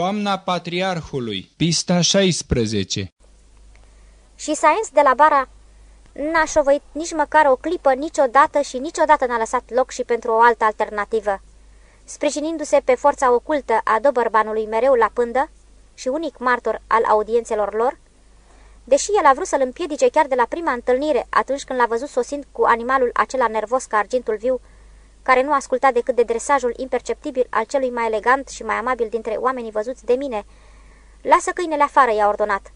Toamna Patriarhului, pista 16 Și Sainz de la bara n-a șovăit nici măcar o clipă niciodată și niciodată n-a lăsat loc și pentru o altă alternativă. Sprijinindu-se pe forța ocultă a Dobărbanului mereu la pândă și unic martor al audiențelor lor, deși el a vrut să-l împiedice chiar de la prima întâlnire, atunci când l-a văzut sosind cu animalul acela nervos ca argintul viu, care nu asculta decât de dresajul imperceptibil al celui mai elegant și mai amabil dintre oamenii văzuți de mine. Lasă câinele afară, i-a ordonat.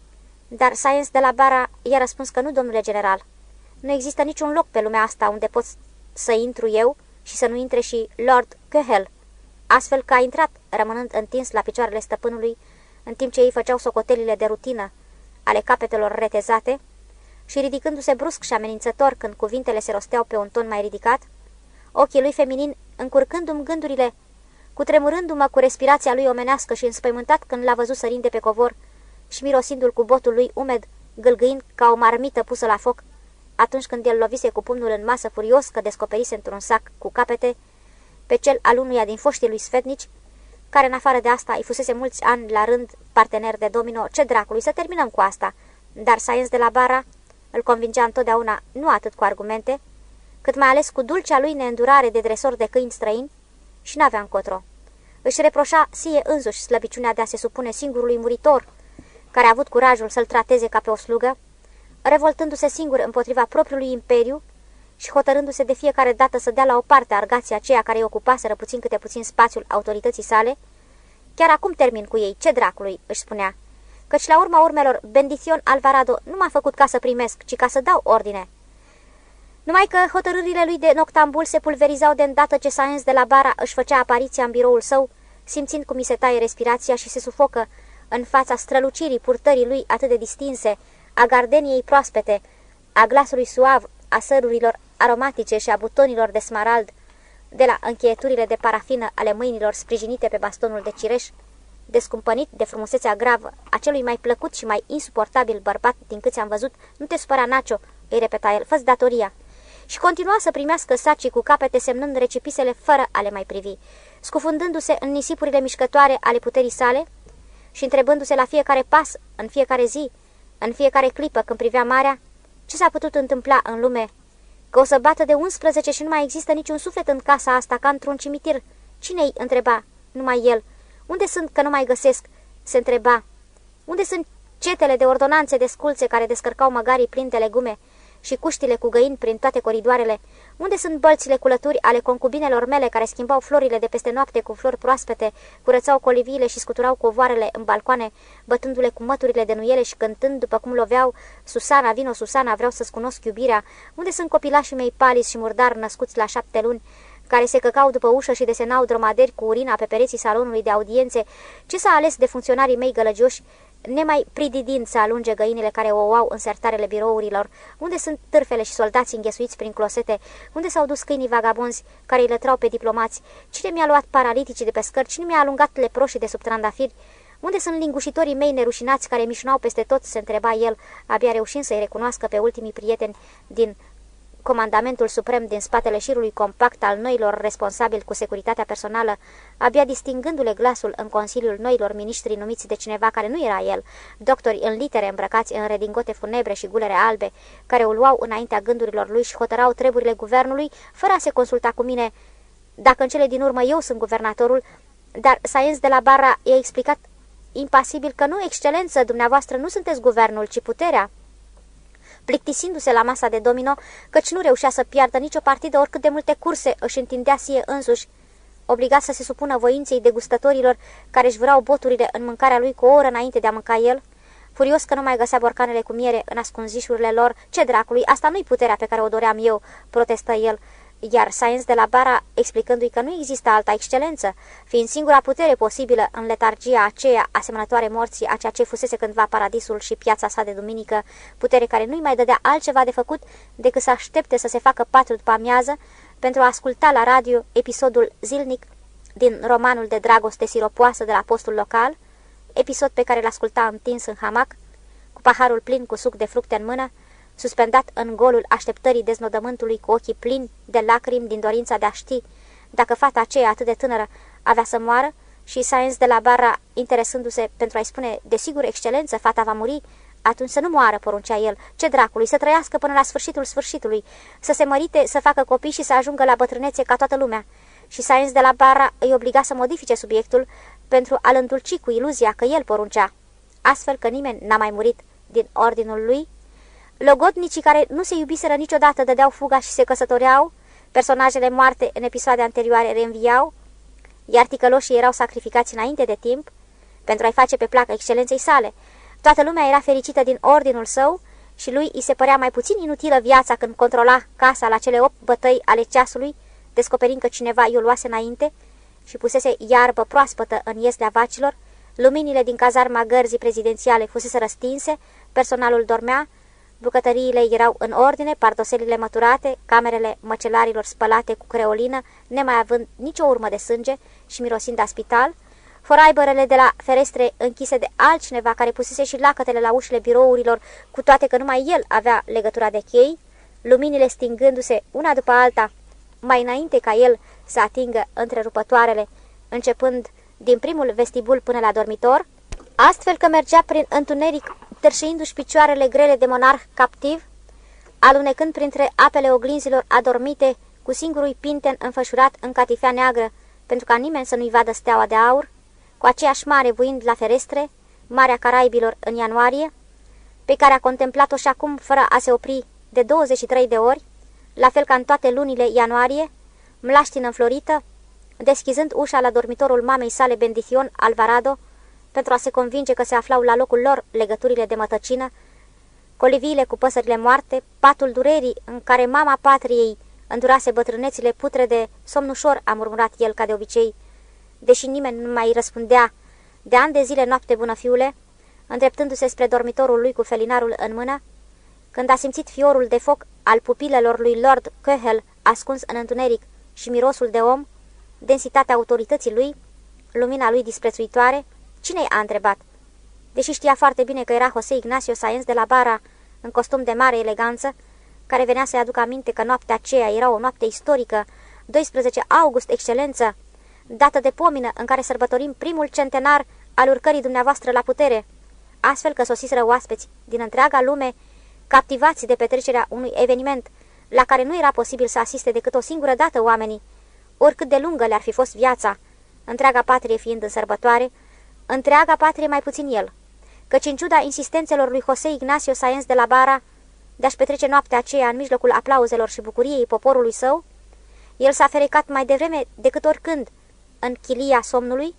Dar Science de la bara i-a răspuns că nu, domnule general. Nu există niciun loc pe lumea asta unde pot să intru eu și să nu intre și Lord Köhel. Astfel că a intrat, rămânând întins la picioarele stăpânului, în timp ce ei făceau socotelile de rutină ale capetelor retezate și ridicându-se brusc și amenințător când cuvintele se rosteau pe un ton mai ridicat, ochii lui feminin încurcându-mi gândurile, cutremurându-mă cu respirația lui omenească și înspăimântat când l-a văzut sărind de pe covor și mirosindu-l cu botul lui umed, gâlgâind ca o marmită pusă la foc, atunci când el lovise cu pumnul în masă furios că descoperise într-un sac cu capete pe cel al unuia din foștii lui sfetnici, care în afară de asta îi fusese mulți ani la rând partener de domino, ce dracului, să terminăm cu asta. Dar Science de la Bara îl convingea întotdeauna nu atât cu argumente, cât mai ales cu dulcea lui neîndurare de dresor de câini străini și n-avea încotro. Își reproșa sie însuși slăbiciunea de a se supune singurului muritor, care a avut curajul să-l trateze ca pe o slugă, revoltându-se singur împotriva propriului imperiu și hotărându-se de fiecare dată să dea la o parte argația aceea care îi ocupaseră puțin câte puțin spațiul autorității sale, chiar acum termin cu ei, ce dracului, își spunea, căci la urma urmelor Bendition Alvarado nu m-a făcut ca să primesc, ci ca să dau ordine. Numai că hotărârile lui de noctambul se pulverizau de îndată ce Saenz de la bara își făcea apariția în biroul său, simțind cum mi se taie respirația și se sufocă în fața strălucirii purtării lui atât de distinse, a gardeniei proaspete, a glasului suav, a sărurilor aromatice și a butonilor de smarald, de la încheieturile de parafină ale mâinilor sprijinite pe bastonul de cireș, descumpănit de frumusețea gravă a celui mai plăcut și mai insuportabil bărbat din câți am văzut, nu te supăra, Nacio, îi repeta el, fă datoria. Și continua să primească sacii cu capete semnând recipisele fără a le mai privi, scufundându-se în nisipurile mișcătoare ale puterii sale și întrebându-se la fiecare pas, în fiecare zi, în fiecare clipă când privea marea, ce s-a putut întâmpla în lume Că o să bată de 11 și nu mai există niciun suflet în casa asta, ca într-un cimitir. Cine-i? întreba. Numai el. Unde sunt că nu mai găsesc? Se întreba. Unde sunt cetele de ordonanțe de sculțe care descărcau măgarii plini de legume? Și cuștile cu găini prin toate coridoarele? Unde sunt bălțile cu lături ale concubinelor mele care schimbau florile de peste noapte cu flori proaspete, curățau coliviile și scuturau covoarele în balcoane, bătându-le cu măturile de nuiele și cântând după cum loveau Susana, vino Susana, vreau să-ți cunosc iubirea? Unde sunt copilașii mei palis și murdar născuți la șapte luni? care se căcau după ușă și desenau dromaderi cu urina pe pereții salonului de audiențe, ce s-a ales de funcționarii mei gălăgioși, nemai prididind să alunge găinile care o au în sertarele birourilor, unde sunt târfele și soldații înghesuiți prin closete, unde s-au dus câinii vagabonzi care îi lătrau pe diplomați, cine mi-a luat paraliticii de pe scări, cine mi-a alungat leproșii de sub trandafiri, unde sunt lingușitorii mei nerușinați care mișunau peste tot, se întreba el, abia reușind să-i recunoască pe ultimii prieteni din comandamentul suprem din spatele șirului compact al noilor responsabili cu securitatea personală, abia distingându-le glasul în consiliul noilor miniștri numiți de cineva care nu era el, doctori în litere îmbrăcați în redingote funebre și gulere albe, care o luau înaintea gândurilor lui și hotărau treburile guvernului, fără a se consulta cu mine, dacă în cele din urmă eu sunt guvernatorul, dar Saenz de la Barra i-a explicat impasibil că nu, excelență, dumneavoastră nu sunteți guvernul, ci puterea plictisindu-se la masa de domino, căci nu reușea să piardă nicio partidă oricât de multe curse își întindea sie însuși, obligat să se supună voinței degustătorilor care își vreau boturile în mâncarea lui cu o oră înainte de a mânca el, furios că nu mai găsea borcanele cu miere în ascunzișurile lor, ce dracului, asta nu-i puterea pe care o doream eu, protestă el, iar Science de la Bara explicându-i că nu există alta excelență, fiind singura putere posibilă în letargia aceea asemănătoare morții a ceea ce fusese cândva paradisul și piața sa de duminică, putere care nu-i mai dădea altceva de făcut decât să aștepte să se facă patru după amiază pentru a asculta la radio episodul zilnic din romanul de dragoste siropoasă de la postul local, episod pe care l-asculta întins în hamac, cu paharul plin cu suc de fructe în mână, suspendat în golul așteptării deznodământului cu ochii plini de lacrimi din dorința de a ști dacă fata aceea atât de tânără avea să moară și Science de la Barra, interesându-se pentru a-i spune, desigur, excelență, fata va muri, atunci să nu moară, poruncea el, ce dracului, să trăiască până la sfârșitul sfârșitului, să se mărite, să facă copii și să ajungă la bătrânețe ca toată lumea. Și Science de la Barra îi obliga să modifice subiectul pentru a-l îndulci cu iluzia că el poruncea, astfel că nimeni n-a mai murit din ordinul lui. Logodnicii care nu se iubiseră niciodată dădeau fuga și se căsătoreau, personajele moarte în episoade anterioare reînviau, iar ticăloșii erau sacrificați înainte de timp pentru a-i face pe placă excelenței sale. Toată lumea era fericită din ordinul său și lui îi se părea mai puțin inutilă viața când controla casa la cele opt bătăi ale ceasului, descoperind că cineva i-o luase înainte și pusese iarbă proaspătă în ieslea vacilor, luminile din cazarma gărzii prezidențiale fusese răstinse, personalul dormea, Bucătăriile erau în ordine, pardoselile măturate, camerele măcelarilor spălate cu creolină, nemai având nicio urmă de sânge și mirosind a spital, foraibărele de la ferestre închise de altcineva care pusese și lacătele la ușile birourilor, cu toate că numai el avea legătura de chei, luminile stingându-se una după alta, mai înainte ca el să atingă întrerupătoarele, începând din primul vestibul până la dormitor, astfel că mergea prin întuneric târșindu-și picioarele grele de monarh captiv, alunecând printre apele oglinzilor adormite cu singurul pinten înfășurat în catifea neagră, pentru ca nimeni să nu-i vadă steaua de aur, cu aceeași mare vuind la ferestre, Marea Caraibilor în ianuarie, pe care a contemplat-o și acum fără a se opri de 23 de ori, la fel ca în toate lunile ianuarie, mlaștină înflorită, deschizând ușa la dormitorul mamei sale Bendition Alvarado, pentru a se convinge că se aflau la locul lor legăturile de mătăcină, coliviile cu păsările moarte, patul durerii în care mama patriei îndurase bătrânețile putre de somnușor, a murmurat el ca de obicei, deși nimeni nu mai răspundea de ani de zile noapte bună fiule, îndreptându-se spre dormitorul lui cu felinarul în mână, când a simțit fiorul de foc al pupilelor lui Lord Köhel ascuns în întuneric și mirosul de om, densitatea autorității lui, lumina lui disprețuitoare, Cine a întrebat? Deși știa foarte bine că era José Ignacio Saenz de la Bara, în costum de mare eleganță, care venea să-i aducă aminte că noaptea aceea era o noapte istorică, 12 august, excelență, dată de pomină în care sărbătorim primul centenar al urcării dumneavoastră la putere, astfel că sosiseră oaspeți din întreaga lume, captivați de petrecerea unui eveniment la care nu era posibil să asiste decât o singură dată oamenii, oricât de lungă le-ar fi fost viața, întreaga patrie fiind în sărbătoare, întreaga patrie mai puțin el, căci în ciuda insistențelor lui José Ignacio Saenz de la Bara de a-și petrece noaptea aceea în mijlocul aplauzelor și bucuriei poporului său, el s-a ferecat mai devreme decât oricând în chilia somnului,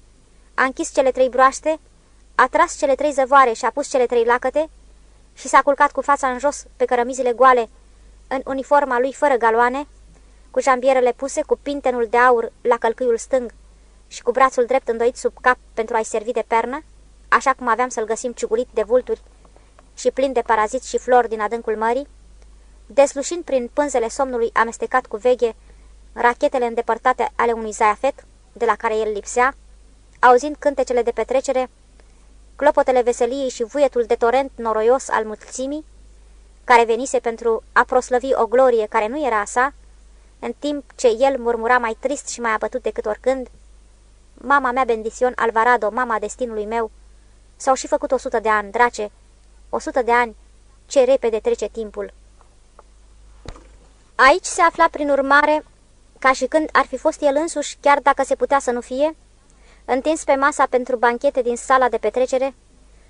a închis cele trei broaște, a tras cele trei zăvoare și a pus cele trei lacăte și s-a culcat cu fața în jos pe cărămizile goale, în uniforma lui fără galoane, cu jambierele puse, cu pintenul de aur la călcâiul stâng și cu brațul drept îndoit sub cap pentru a-i servi de pernă, așa cum aveam să-l găsim ciugurit de vulturi și plin de paraziți și flori din adâncul mării, deslușind prin pânzele somnului amestecat cu veghe rachetele îndepărtate ale unui zaiafet, de la care el lipsea, auzind cântecele de petrecere, clopotele veseliei și vuietul de torent noroios al mulțimii, care venise pentru a proslăvi o glorie care nu era a sa, în timp ce el murmura mai trist și mai abătut decât oricând, Mama mea, Bendición Alvarado, mama destinului meu, s-au și făcut o sută de ani, drace, o sută de ani, ce repede trece timpul. Aici se afla prin urmare, ca și când ar fi fost el însuși, chiar dacă se putea să nu fie, întins pe masa pentru banchete din sala de petrecere,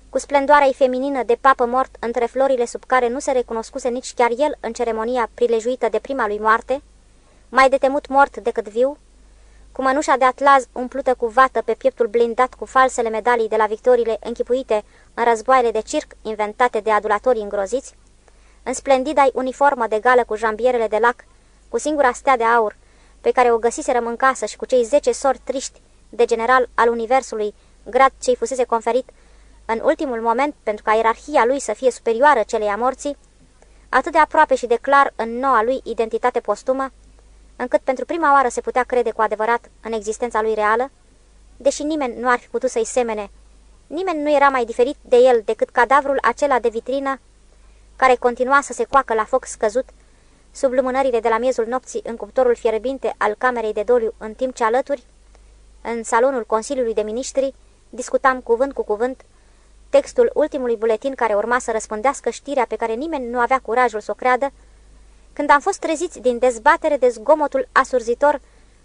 cu splendoarea ei feminină de papă mort între florile sub care nu se recunoscuse nici chiar el în ceremonia prilejuită de prima lui moarte, mai de temut mort decât viu, cu mănușa de atlaz umplută cu vată pe pieptul blindat cu falsele medalii de la victoriile închipuite în războaiele de circ inventate de adulatorii îngroziți, în splendida uniformă de gală cu jambierele de lac, cu singura stea de aur, pe care o găsiserăm în casă și cu cei zece sori triști de general al universului, grad ce-i fusese conferit în ultimul moment pentru ca ierarhia lui să fie superioară celei a morții, atât de aproape și de clar în noua lui identitate postumă, încât pentru prima oară se putea crede cu adevărat în existența lui reală, deși nimeni nu ar fi putut să-i semene. Nimeni nu era mai diferit de el decât cadavrul acela de vitrină care continua să se coacă la foc scăzut sub lumânările de la miezul nopții în cuptorul fierbinte al camerei de doliu, în timp ce alături, În salonul Consiliului de Ministri discutam cuvânt cu cuvânt textul ultimului buletin care urma să răspundească știrea pe care nimeni nu avea curajul să o creadă, când am fost treziți din dezbatere de zgomotul asurzitor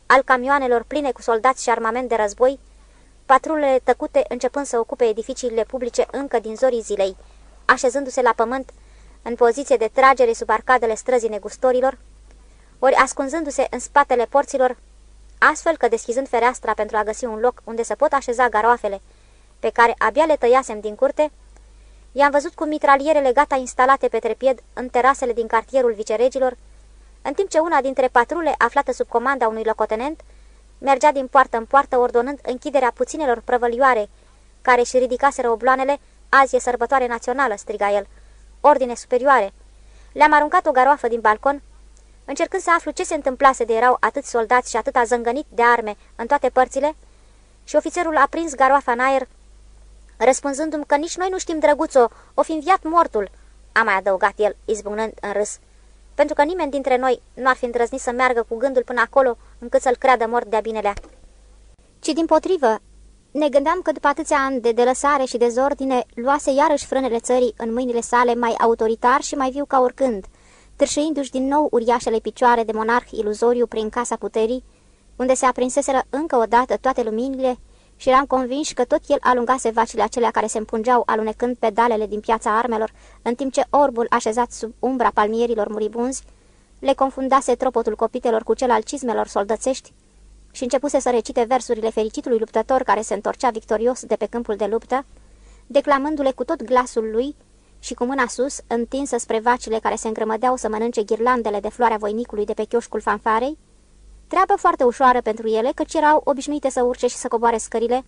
al camioanelor pline cu soldați și armament de război, patrulele tăcute începând să ocupe edificiile publice încă din zorii zilei, așezându-se la pământ în poziție de tragere sub arcadele străzii negustorilor, ori ascunzându-se în spatele porților, astfel că deschizând fereastra pentru a găsi un loc unde să pot așeza garoafele, pe care abia le tăiasem din curte, i-am văzut cu mitralierele gata instalate pe trepied în terasele din cartierul viceregilor, în timp ce una dintre patrule aflată sub comanda unui locotenent mergea din poartă în poartă ordonând închiderea puținelor prăvălioare care și ridicaseră obloanele, azi e sărbătoare națională, striga el, ordine superioare. Le-am aruncat o garoafă din balcon, încercând să aflu ce se întâmplase de erau atât soldați și atât zângănit de arme în toate părțile, și ofițerul a prins garoafa în aer, răspunzându-mi că nici noi nu știm, drăguțo, o fi înviat mortul, a mai adăugat el, izbucnând în râs, pentru că nimeni dintre noi nu ar fi îndrăznit să meargă cu gândul până acolo, încât să-l creadă mort de-a binelea. Ci din potrivă, ne gândeam că după atâția ani de delăsare și dezordine, luase iarăși frânele țării în mâinile sale mai autoritar și mai viu ca oricând, târșăindu-și din nou uriașele picioare de monarh iluzoriu prin casa puterii, unde se aprinseseră încă o dată toate luminile și eram convinși că tot el alungase vacile acelea care se împungeau alunecând pedalele din piața armelor, în timp ce orbul așezat sub umbra palmierilor muribunzi le confundase tropotul copitelor cu cel al cizmelor soldățești și începuse să recite versurile fericitului luptător care se întorcea victorios de pe câmpul de luptă, declamându-le cu tot glasul lui și cu mâna sus, întinsă spre vacile care se îngrămădeau să mănânce ghirlandele de floarea voinicului de pe chioșcul fanfarei, treabă foarte ușoară pentru ele, căci erau obișnuite să urce și să coboare scările,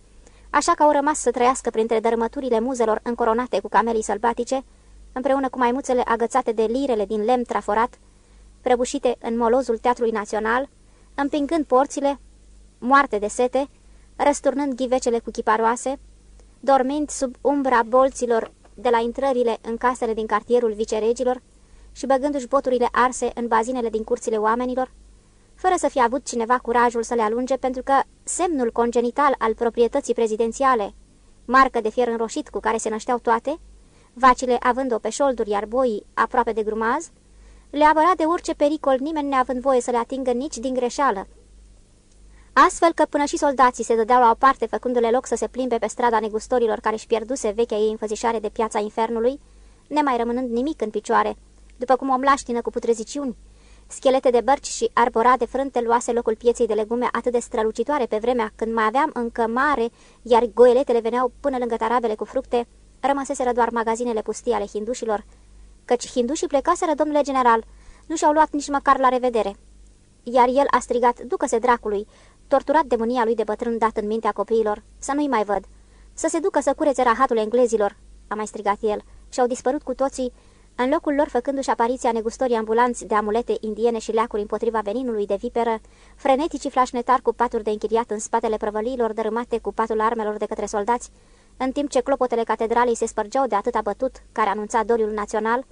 așa că au rămas să trăiască printre dărâmăturile muzelor încoronate cu camelii sălbatice, împreună cu maimuțele agățate de lirele din lemn traforat, prăbușite în molozul Teatrului Național, împingând porțile, moarte de sete, răsturnând ghivecele cu chiparoase, dormind sub umbra bolților de la intrările în casele din cartierul viceregilor și băgându-și boturile arse în bazinele din curțile oamenilor, fără să fie avut cineva curajul să le alunge, pentru că semnul congenital al proprietății prezidențiale, marcă de fier înroșit cu care se nășteau toate, vacile având-o pe șolduri, iar boii aproape de grumaz, le apăra de orice pericol, nimeni neavând voie să le atingă nici din greșeală. Astfel că până și soldații se dădeau la o parte, făcându-le loc să se plimbe pe strada negustorilor care își pierduse vechea ei înfățișare de piața infernului, nemai rămânând nimic în picioare, după cum o mlaștină cu putreziciuni, Schelete de bărci și arborade frânte luase locul pieței de legume atât de strălucitoare pe vremea când mai aveam încă mare, iar goeletele veneau până lângă tarabele cu fructe, rămăseseră doar magazinele pustii ale hindușilor, căci hindușii plecaseră, domnule general, nu și-au luat nici măcar la revedere. Iar el a strigat, ducă-se dracului, torturat de mânia lui de bătrân dat în mintea copiilor, să nu-i mai văd. Să se ducă să curețe rahatul englezilor, a mai strigat el, și au dispărut cu toții în locul lor făcându-și apariția negustorii ambulanți de amulete indiene și leacuri împotriva veninului de viperă, freneticii flașnetari cu paturi de închiriat în spatele prăvăliilor dărâmate cu patul armelor de către soldați, în timp ce clopotele catedralei se spărgeau de atâta bătut care anunța doliul național,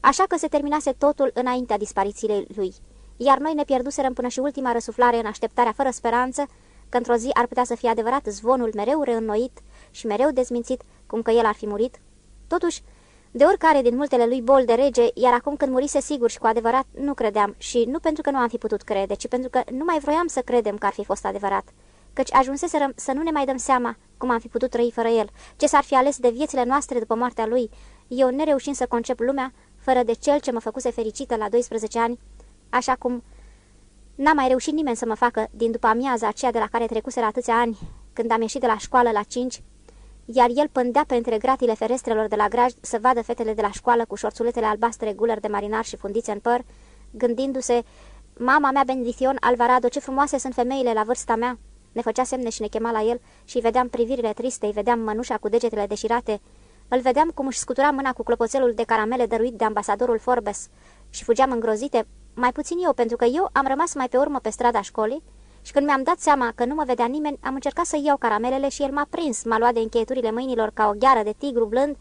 așa că se terminase totul înaintea dispariției lui, iar noi ne pierduserăm până și ultima răsuflare în așteptarea fără speranță că într-o zi ar putea să fie adevărat zvonul mereu reînnoit și mereu dezmințit, cum că el ar fi murit. Totuși, de oricare din multele lui bol de rege, iar acum când murise sigur și cu adevărat, nu credeam. Și nu pentru că nu am fi putut crede, ci pentru că nu mai vroiam să credem că ar fi fost adevărat. Căci ajunseserăm să nu ne mai dăm seama cum am fi putut trăi fără el, ce s-ar fi ales de viețile noastre după moartea lui, eu nereușind să concep lumea fără de cel ce mă făcuse fericită la 12 ani, așa cum n-a mai reușit nimeni să mă facă din după amiaza aceea de la care trecuseră atâția ani, când am ieșit de la școală la 5 iar el pândea printre gratile ferestrelor de la graj să vadă fetele de la școală cu șorțuletele albastre guler de marinar și fundițe în păr, gândindu-se, mama mea Benediction Alvarado, ce frumoase sunt femeile la vârsta mea. Ne făcea semne și ne chema la el și vedeam privirile triste, îi vedeam mănușa cu degetele deșirate, îl vedeam cum își scutura mâna cu clopoțelul de caramele dăruit de ambasadorul Forbes și fugeam îngrozite, mai puțin eu, pentru că eu am rămas mai pe urmă pe strada școlii, și când mi-am dat seama că nu mă vedea nimeni, am încercat să iau caramelele și el m-a prins, m-a luat de încheieturile mâinilor ca o gheară de tigru blând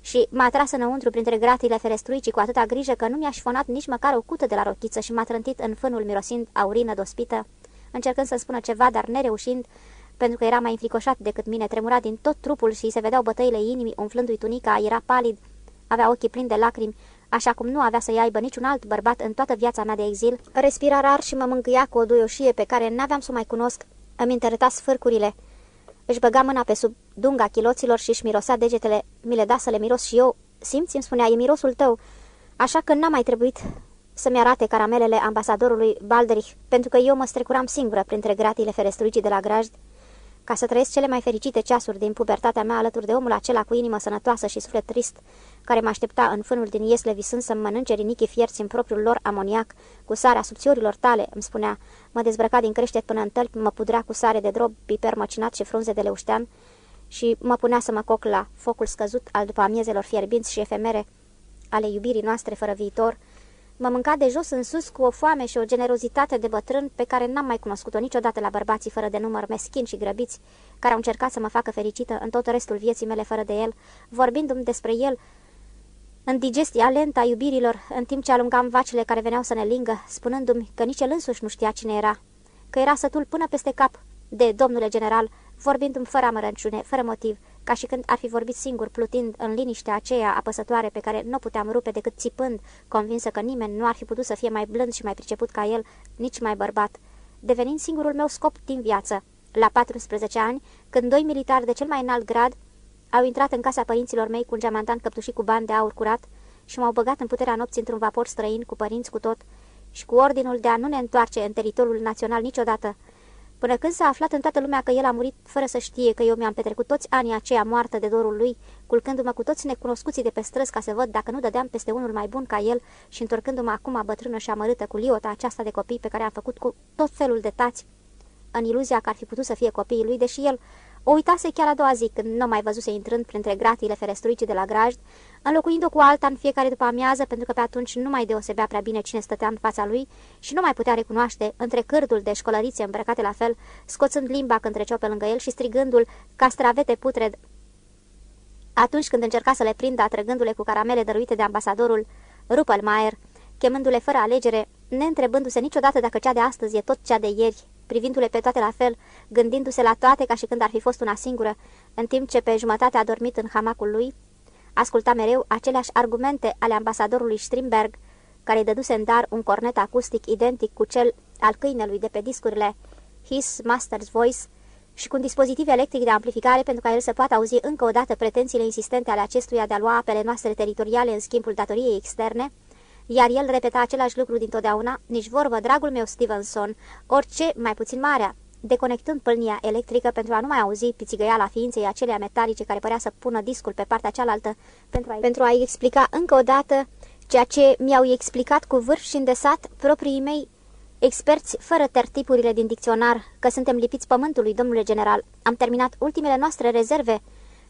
și m-a tras înăuntru printre gratile ferestruicii cu atâta grijă că nu mi-aș șfonat nici măcar o cută de la rochiță și m-a trântit în fânul mirosind aurină dospită, încercând să spună ceva, dar nereușind, pentru că era mai înfricoșat decât mine, tremura din tot trupul și se vedeau bătăile inimii umflându-i tunica, era palid, avea ochii plini de lacrimi, așa cum nu avea să-i aibă niciun alt bărbat în toată viața mea de exil. Respira rar și mă mângâia cu o duioșie pe care n-aveam să o mai cunosc. Îmi întărăta sfârcurile. Își băga mâna pe sub dunga chiloților și își mirosea degetele. Mi le da să le miros și eu. Simți, îmi spunea, e mirosul tău. Așa că n-a mai trebuit să-mi arate caramelele ambasadorului Balderich, pentru că eu mă strecuram singură printre gratile ferestruicii de la grajd ca să trăiesc cele mai fericite ceasuri din pubertatea mea alături de omul acela cu inimă sănătoasă și suflet trist, care mă aștepta în fânul din iesle visând să-mi mănânce rinichii fierți în propriul lor amoniac, cu sarea subțiorilor tale, îmi spunea, mă dezbrăca din creștet până în tălpi, mă pudrea cu sare de drob, piper măcinat și frunze de leuștean și mă punea să mă coc la focul scăzut al după amiezelor fierbinți și efemere ale iubirii noastre fără viitor, Mă mânca de jos în sus cu o foame și o generozitate de bătrân pe care n-am mai cunoscut-o niciodată la bărbații fără de număr meschini și grăbiți, care au încercat să mă facă fericită în tot restul vieții mele fără de el, vorbindu-mi despre el în digestia lentă a iubirilor, în timp ce alungam vacile care veneau să ne lingă, spunându-mi că nici el însuși nu știa cine era, că era sătul până peste cap de domnule general, vorbindu-mi fără amărăciune, fără motiv, ca și când ar fi vorbit singur, plutind în liniștea aceea apăsătoare pe care nu puteam rupe decât țipând, convinsă că nimeni nu ar fi putut să fie mai blând și mai priceput ca el, nici mai bărbat, devenind singurul meu scop din viață. La 14 ani, când doi militari de cel mai înalt grad au intrat în casa părinților mei cu un geamantan căptușit cu bani de aur curat și m-au băgat în puterea nopții într-un vapor străin cu părinți cu tot și cu ordinul de a nu ne întoarce în teritoriul național niciodată, Până când s-a aflat în toată lumea că el a murit fără să știe că eu mi-am petrecut toți anii aceia moartă de dorul lui, culcându-mă cu toți necunoscuții de pe străzi ca să văd dacă nu dădeam peste unul mai bun ca el și întorcându-mă acum bătrână și amărâtă cu liota aceasta de copii pe care am făcut cu tot felul de tați, în iluzia că ar fi putut să fie copiii lui, deși el o uitase chiar a doua zi, când nu mai văzuse intrând printre gratiile ferestruice de la grajd, înlocuind-o cu alta în fiecare după amiază, pentru că pe atunci nu mai deosebea prea bine cine stătea în fața lui și nu mai putea recunoaște între cârdul de școlărițe îmbrăcate la fel, scoțând limba când treceau pe lângă el și strigându-l castravete putred. Atunci când încerca să le prindă, atrăgându-le cu caramele dăruite de ambasadorul Ruppelmeier, chemându-le fără alegere, neîntrebându-se niciodată dacă cea de astăzi e tot cea de ieri, privindu-le pe toate la fel, gândindu-se la toate ca și când ar fi fost una singură, în timp ce pe jumătate a dormit în hamacul lui, asculta mereu aceleași argumente ale ambasadorului Strindberg, care îi dăduse în dar un cornet acustic identic cu cel al câinelui de pe discurile His Master's Voice și cu un dispozitiv electric de amplificare pentru ca el să poată auzi încă o dată pretențiile insistente ale acestuia de a lua apele noastre teritoriale în schimbul datoriei externe, iar el repeta același lucru dintotdeauna, nici vorbă, dragul meu Stevenson, orice, mai puțin marea, deconectând pâlnia electrică pentru a nu mai auzi pițigăiala ființei acelea metalice care părea să pună discul pe partea cealaltă pentru a-i pentru a explica încă o dată ceea ce mi-au explicat cu vârf și îndesat proprii mei experți fără tertipurile din dicționar, că suntem lipiți pământului, domnule general. Am terminat ultimele noastre rezerve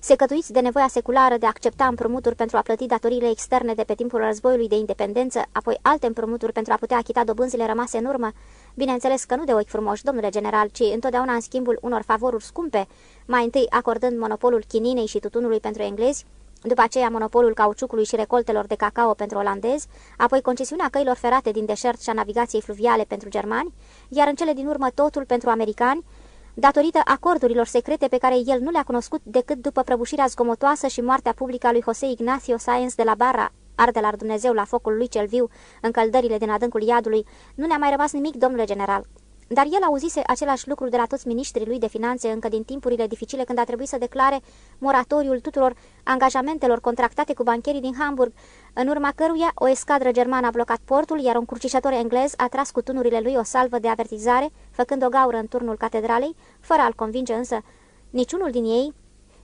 secătuiți de nevoia seculară de a accepta împrumuturi pentru a plăti datoriile externe de pe timpul războiului de independență, apoi alte împrumuturi pentru a putea achita dobânzile rămase în urmă, bineînțeles că nu de ochi frumoși, domnule general, ci întotdeauna în schimbul unor favoruri scumpe, mai întâi acordând monopolul chininei și tutunului pentru englezi, după aceea monopolul cauciucului și recoltelor de cacao pentru olandezi, apoi concesiunea căilor ferate din deșert și a navigației fluviale pentru germani, iar în cele din urmă totul pentru americani, datorită acordurilor secrete pe care el nu le-a cunoscut decât după prăbușirea zgomotoasă și moartea publică a lui José Ignacio Sáenz de la Barra, arde la Dumnezeu la focul lui cel viu, în căldările din adâncul iadului, nu ne-a mai rămas nimic, domnule general. Dar el auzise același lucru de la toți miniștrii lui de finanțe încă din timpurile dificile când a trebuit să declare moratoriul tuturor angajamentelor contractate cu bancherii din Hamburg, în urma căruia o escadră germană a blocat portul, iar un crucișător englez a tras cu tunurile lui o salvă de avertizare, făcând o gaură în turnul catedralei, fără a-l convinge însă niciunul din ei,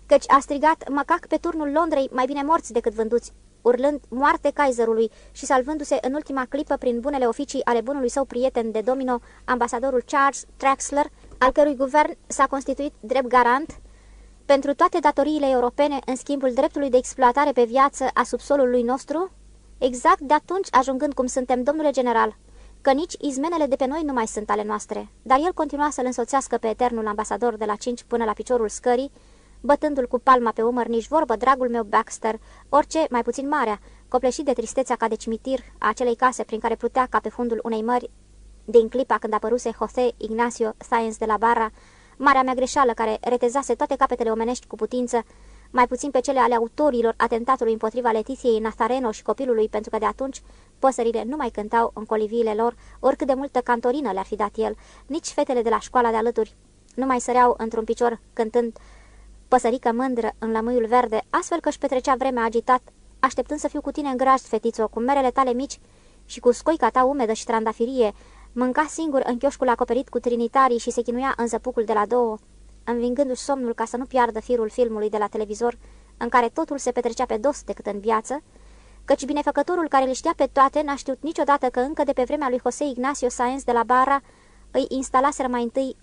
căci a strigat, mă cac pe turnul Londrei, mai bine morți decât vânduți, urlând moarte Kaiserului și salvându-se în ultima clipă prin bunele oficii ale bunului său prieten de domino, ambasadorul Charles Traxler, al cărui guvern s-a constituit drept garant pentru toate datoriile europene în schimbul dreptului de exploatare pe viață a subsolului nostru? Exact de atunci ajungând cum suntem, domnule general, că nici izmenele de pe noi nu mai sunt ale noastre, dar el continua să-l însoțească pe eternul ambasador de la 5 până la piciorul scării, bătându-l cu palma pe umăr nici vorbă, dragul meu Baxter, orice, mai puțin marea, copleșit de tristețea ca de cimitir a acelei case prin care plutea ca pe fundul unei mări, din clipa când apăruse José Ignacio Sáenz de la Barra, marea mea greșeală care retezase toate capetele omenești cu putință, mai puțin pe cele ale autorilor atentatului împotriva Letiției Nazareno și copilului, pentru că de atunci păsările nu mai cântau în coliviile lor, oricât de multă cantorină le-ar fi dat el, nici fetele de la școala de alături nu mai săreau într-un picior cântând păsărică mândră în lămâiul verde, astfel că își petrecea vremea agitat, așteptând să fiu cu tine în graj, fetițo, cu merele tale mici și cu scoica ta umedă și trandafirie, mânca singur în chioșcul acoperit cu trinitarii și se chinuia în zăpucul de la două, învingându-și somnul ca să nu piardă firul filmului de la televizor, în care totul se petrecea pe dos decât în viață, căci binefăcătorul care le știa pe toate n-a știut niciodată că încă de pe vremea lui José Ignacio Sáenz de la Barra îi instalaseră mai întâi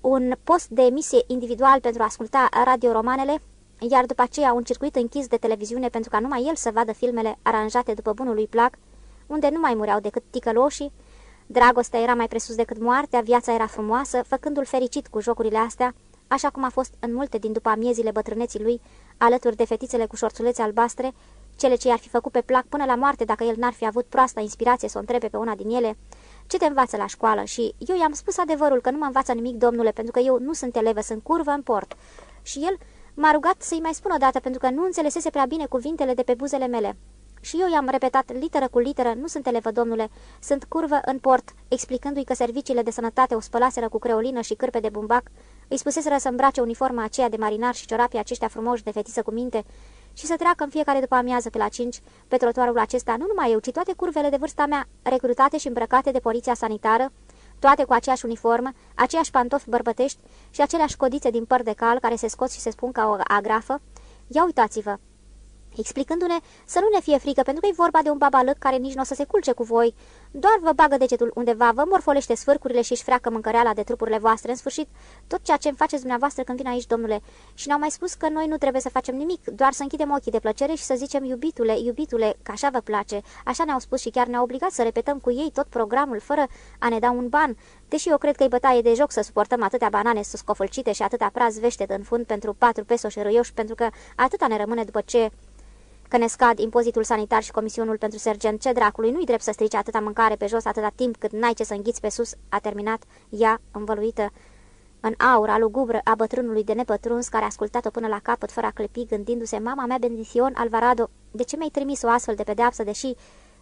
un post de emisie individual pentru a asculta radioromanele, iar după aceea un circuit închis de televiziune pentru ca numai el să vadă filmele aranjate după bunul lui plac, unde nu mai mureau decât ticăloșii, dragostea era mai presus decât moartea, viața era frumoasă, făcându-l fericit cu jocurile astea, așa cum a fost în multe din după amiezile bătrâneții lui, alături de fetițele cu șorțulețe albastre, cele ce i-ar fi făcut pe plac până la moarte dacă el n-ar fi avut proasta inspirație să o întrebe pe una din ele, ce te învață la școală? Și eu i-am spus adevărul că nu mă învață nimic, domnule, pentru că eu nu sunt elevă, sunt curvă în port. Și el m-a rugat să-i mai spun o dată, pentru că nu înțelesese prea bine cuvintele de pe buzele mele. Și eu i-am repetat literă cu literă, nu sunt elevă, domnule, sunt curvă în port, explicându-i că serviciile de sănătate o spălaseră cu creolină și cârpe de bumbac, îi spuseseră să îmbrace uniforma aceea de marinar și ciorapii aceștia frumoși de fetiță cu minte și să treacă în fiecare după amiază pe la 5 pe trotuarul acesta, nu numai eu, ci toate curvele de vârsta mea, recrutate și îmbrăcate de poliția sanitară, toate cu aceeași uniformă, aceiași pantofi bărbătești și aceleași codițe din păr de cal care se scot și se spun ca o agrafă. Ia uitați-vă! Explicându-ne să nu ne fie frică, pentru că e vorba de un babalăc care nici nu o să se culce cu voi, doar vă bagă degetul undeva, vă morfolește sfârcurile și își freacă mâncăreala de trupurile voastre, în sfârșit, tot ceea ce îmi faceți dumneavoastră când vin aici, domnule. Și ne-au mai spus că noi nu trebuie să facem nimic, doar să închidem ochii de plăcere și să zicem iubitule, iubitule, că așa vă place. Așa ne-au spus și chiar ne-au obligat să repetăm cu ei tot programul fără a ne da un ban, deși eu cred că e bătaie de joc să suportăm atâtea banane scofălcite și atâtea praz veștet în fund pentru patru peso și râioși, pentru că atâta ne rămâne după ce că ne scad impozitul sanitar și comisionul pentru sergent. Ce dracului, nu-i drept să strice atâta mâncare pe jos atâta timp cât n-ai ce să înghiți pe sus, a terminat ea, învăluită în aura lugubră a bătrânului de nepătruns, care a ascultat-o până la capăt fără a clăpi, gândindu-se, mama mea, Bendición Alvarado, de ce mi-ai trimis o astfel de pedeapsă, deși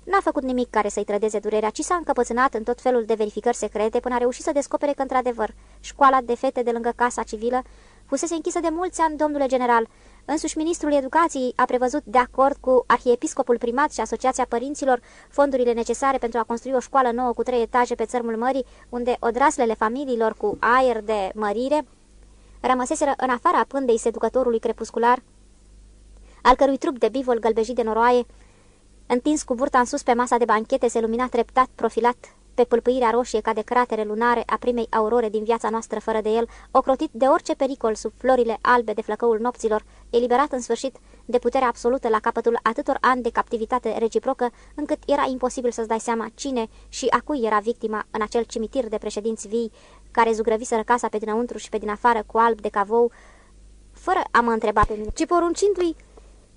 n-a făcut nimic care să-i trădeze durerea, ci s-a încăpățânat în tot felul de verificări secrete până a reușit să descopere că, într-adevăr, școala de fete de lângă casa civilă fusese închisă de mulți ani, domnule general, Însuși ministrul educației a prevăzut de acord cu arhiepiscopul primat și Asociația Părinților fondurile necesare pentru a construi o școală nouă cu trei etaje pe țărmul mării, unde odraslele familiilor cu aer de mărire rămăseseră în afara pândei seducătorului crepuscular, al cărui trup de bivol gălbejit de noroaie, întins cu burta în sus pe masa de banchete, se lumina treptat, profilat pe pâlpâirea roșie ca de cratere lunare a primei aurore din viața noastră fără de el, ocrotit de orice pericol sub florile albe de flăcăul nopților, eliberat în sfârșit de puterea absolută la capătul atâtor ani de captivitate reciprocă, încât era imposibil să-ți dai seama cine și a cui era victima în acel cimitir de președinți vii care zugrăviseră casa pe dinăuntru și pe din afară cu alb de cavou, fără a mă întreba pe mine, ci poruncindu-i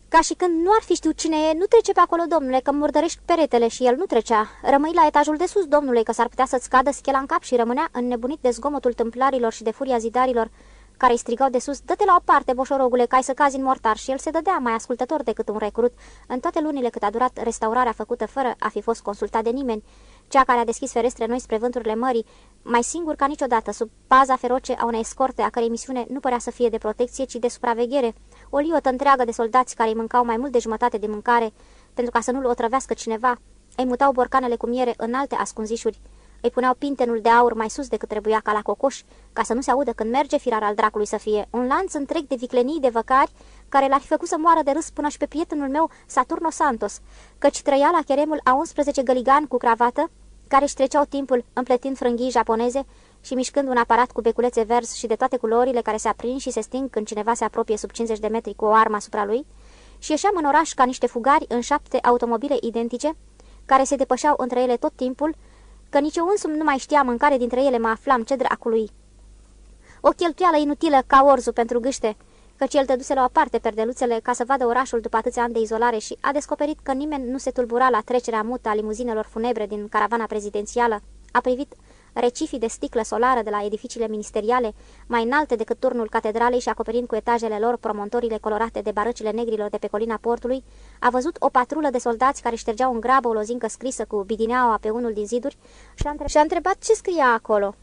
ca și când nu ar fi știut cine e, nu trece pe acolo, domnule, că murdărești peretele și el nu trecea. Rămâi la etajul de sus, domnule, că s-ar putea să-ți cadă schela în cap și rămânea înnebunit de zgomotul tâmplarilor și de furia zidarilor, care îi strigau de sus, dă-te la o parte, boșorogule, ca ai să cazi în mortar și el se dădea mai ascultător decât un recrut în toate lunile cât a durat restaurarea făcută fără a fi fost consultat de nimeni, cea care a deschis ferestre noi spre vânturile mării, mai singur ca niciodată, sub paza feroce a unei escorte a cărei misiune nu părea să fie de protecție, ci de supraveghere, o liotă întreagă de soldați care îi mâncau mai mult de jumătate de mâncare, pentru ca să nu-l otrăvească cineva, îi mutau borcanele cu miere în alte ascunzișuri, îi puneau pintenul de aur mai sus decât trebuia ca la cocoș, ca să nu se audă când merge firar al dracului să fie, un lanț întreg de viclenii de văcari, care l-ar fi făcut să moară de râs până și pe prietenul meu, Saturno Santos, căci trăia la cheremul a 11 găligani cu cravată, care își treceau timpul împletind frânghii japoneze și mișcând un aparat cu beculețe verzi și de toate culorile care se aprind și se sting când cineva se apropie sub 50 de metri cu o armă asupra lui, și ieșeam în oraș ca niște fugari în șapte automobile identice, care se depășeau între ele tot timpul, că nici eu însumi nu mai știam în care dintre ele mă aflam ce dracului. O cheltuială inutilă ca orzu pentru gâște, căci el duse la o parte perdeluțele ca să vadă orașul după atâția ani de izolare și a descoperit că nimeni nu se tulbura la trecerea mută a limuzinelor funebre din caravana prezidențială, a privit recifii de sticlă solară de la edificiile ministeriale, mai înalte decât turnul catedralei și acoperind cu etajele lor promontorile colorate de barăcile negrilor de pe colina portului, a văzut o patrulă de soldați care ștergeau în grabă o lozincă scrisă cu bidineaua pe unul din ziduri și a, întreb și a întrebat ce scria acolo.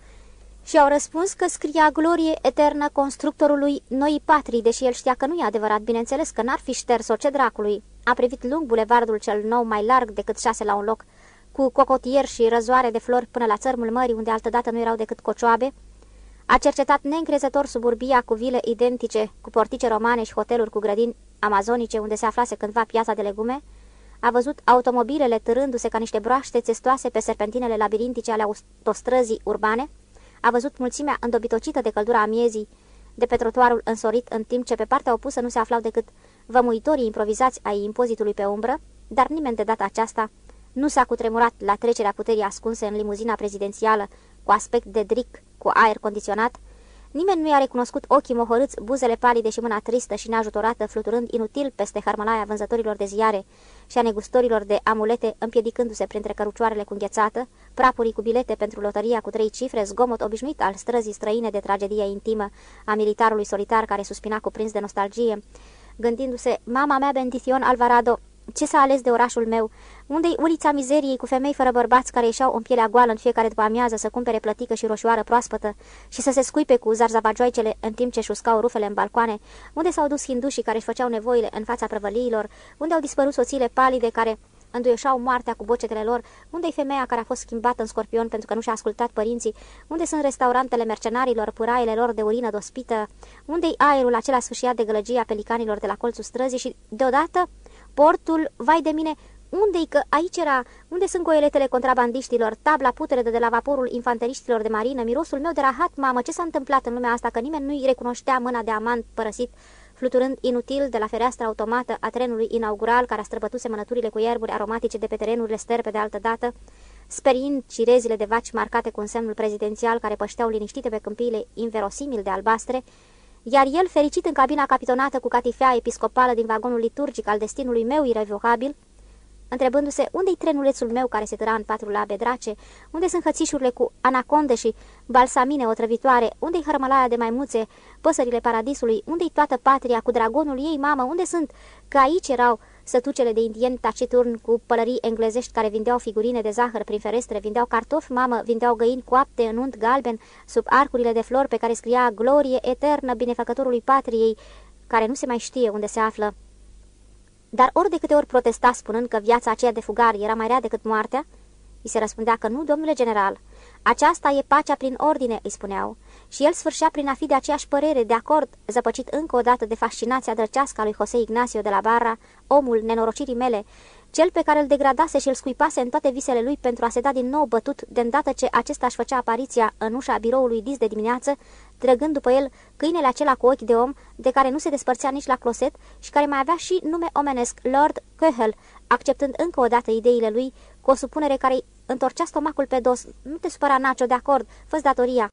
Și au răspuns că scria glorie eternă constructorului noi patrii, deși el știa că nu e adevărat, bineînțeles că n-ar fi șters-o ce dracului. A privit lung bulevardul cel nou mai larg decât șase la un loc, cu cocotier și răzoare de flori până la țărmul mării, unde altădată nu erau decât cocioabe, a cercetat neîncrezător suburbia cu vile identice, cu portice romane și hoteluri cu grădini amazonice, unde se aflase cândva piața de legume, a văzut automobilele târându-se ca niște broaște țestoase pe serpentinele labirintice ale autostrăzii urbane, a văzut mulțimea îndobitocită de căldura amiezii, de pe trotuarul însorit, în timp ce pe partea opusă nu se aflau decât vămuitorii improvizați ai impozitului pe umbră, dar nimeni de data aceasta nu s-a cutremurat la trecerea puterii ascunse în limuzina prezidențială cu aspect de dric, cu aer condiționat. Nimeni nu i-a recunoscut ochii mohorâți, buzele palide și mâna tristă și neajutorată, fluturând inutil peste harmalaia vânzătorilor de ziare și a negustorilor de amulete, împiedicându-se printre cărucioarele cu înghețată, prapurii cu bilete pentru lotăria cu trei cifre, zgomot obișnuit al străzii străine de tragedie intimă a militarului solitar care suspina cuprins de nostalgie, gândindu-se, mama mea Bendition Alvarado, ce s-a ales de orașul meu? Unde-i ulița mizeriei cu femei fără bărbați care ieșeau în pielea goală în fiecare după amiază să cumpere plătică și roșioară proaspătă și să se scuipe cu zarzavagioicele în timp ce șuscau rufele în balcoane? Unde s-au dus hindușii care își făceau nevoile în fața prăvăliilor? Unde au dispărut soțiile palide care înduioșau moartea cu bocetele lor, unde-i femeia care a fost schimbată în scorpion pentru că nu și-a ascultat părinții, unde sunt restaurantele mercenarilor, pâraiele lor de urină dospită, unde-i aerul acela sfâșiat de gălăgia pelicanilor de la colțul străzii și, deodată, portul, vai de mine, unde-i că aici era, unde sunt goeletele contrabandiștilor, tabla putere de la vaporul infanteriștilor de marină, mirosul meu de rahat, mamă, ce s-a întâmplat în lumea asta, că nimeni nu-i recunoștea mâna de amant părăsit, fluturând inutil de la fereastra automată a trenului inaugural care a străbătut semănăturile cu ierburi aromatice de pe terenurile sterpe de altă dată, speriind cirezile de vaci marcate cu un semnul prezidențial care pășteau liniștite pe câmpiile inverosimil de albastre, iar el, fericit în cabina capitonată cu catifea episcopală din vagonul liturgic al destinului meu irrevocabil, întrebându-se unde-i trenulețul meu care se tăra în patru labe drace, unde sunt hățișurile cu anaconde și balsamine otrăvitoare, unde-i hărmălaia de maimuțe, păsările paradisului, unde-i toată patria cu dragonul ei, mamă, unde sunt? Că aici erau sătucele de indieni taciturn cu pălării englezești care vindeau figurine de zahăr prin ferestre, vindeau cartofi, mamă, vindeau găini coapte în unt galben sub arcurile de flori pe care scria glorie eternă binefăcătorului patriei, care nu se mai știe unde se află. Dar ori de câte ori protesta spunând că viața aceea de fugar era mai rea decât moartea, îi se răspundea că nu, domnule general, aceasta e pacea prin ordine, îi spuneau, și el sfârșea prin a fi de aceeași părere, de acord, zăpăcit încă o dată de fascinația drăcească a lui José Ignacio de la Barra, omul nenorocirii mele, cel pe care îl degradase și îl scuipase în toate visele lui pentru a se da din nou bătut de îndată ce acesta își făcea apariția în ușa biroului dis de dimineață, trăgând după el câinele acela cu ochi de om, de care nu se despărțea nici la closet și care mai avea și nume omenesc, Lord Köhel, acceptând încă o dată ideile lui, cu o supunere care îi întorcea stomacul pe dos. Nu te supăra, Nacio, de acord, fă datoria.